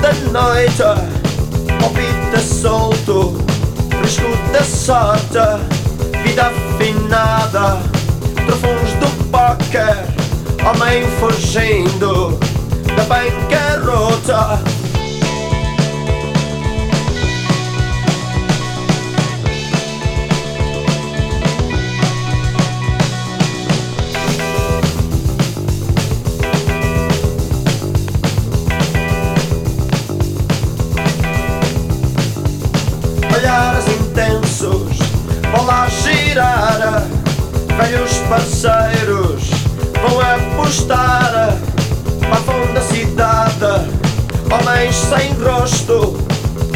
da noite, palpita solto, fresco da sorte, vida afinada, trofões do póquer, homem fugindo da bancarrota. Olhares intensos vão lá girar. Velhos parceiros vão apostar. Para fundo da cidade homens sem rosto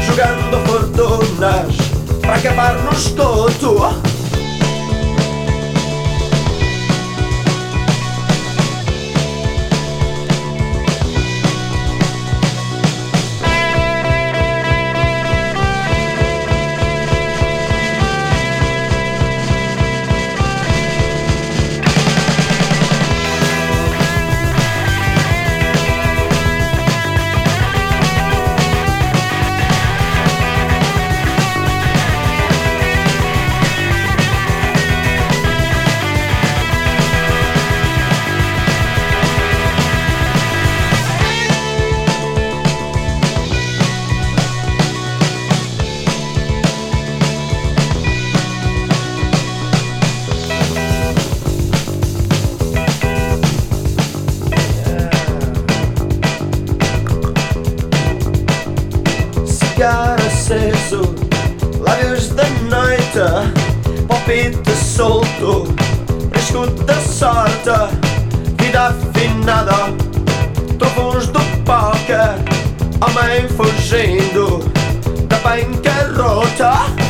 jogando fortunas para acabar no esgoto escuta sorte, vida afinada, trovões do póquer, homem fugindo da bancarrota.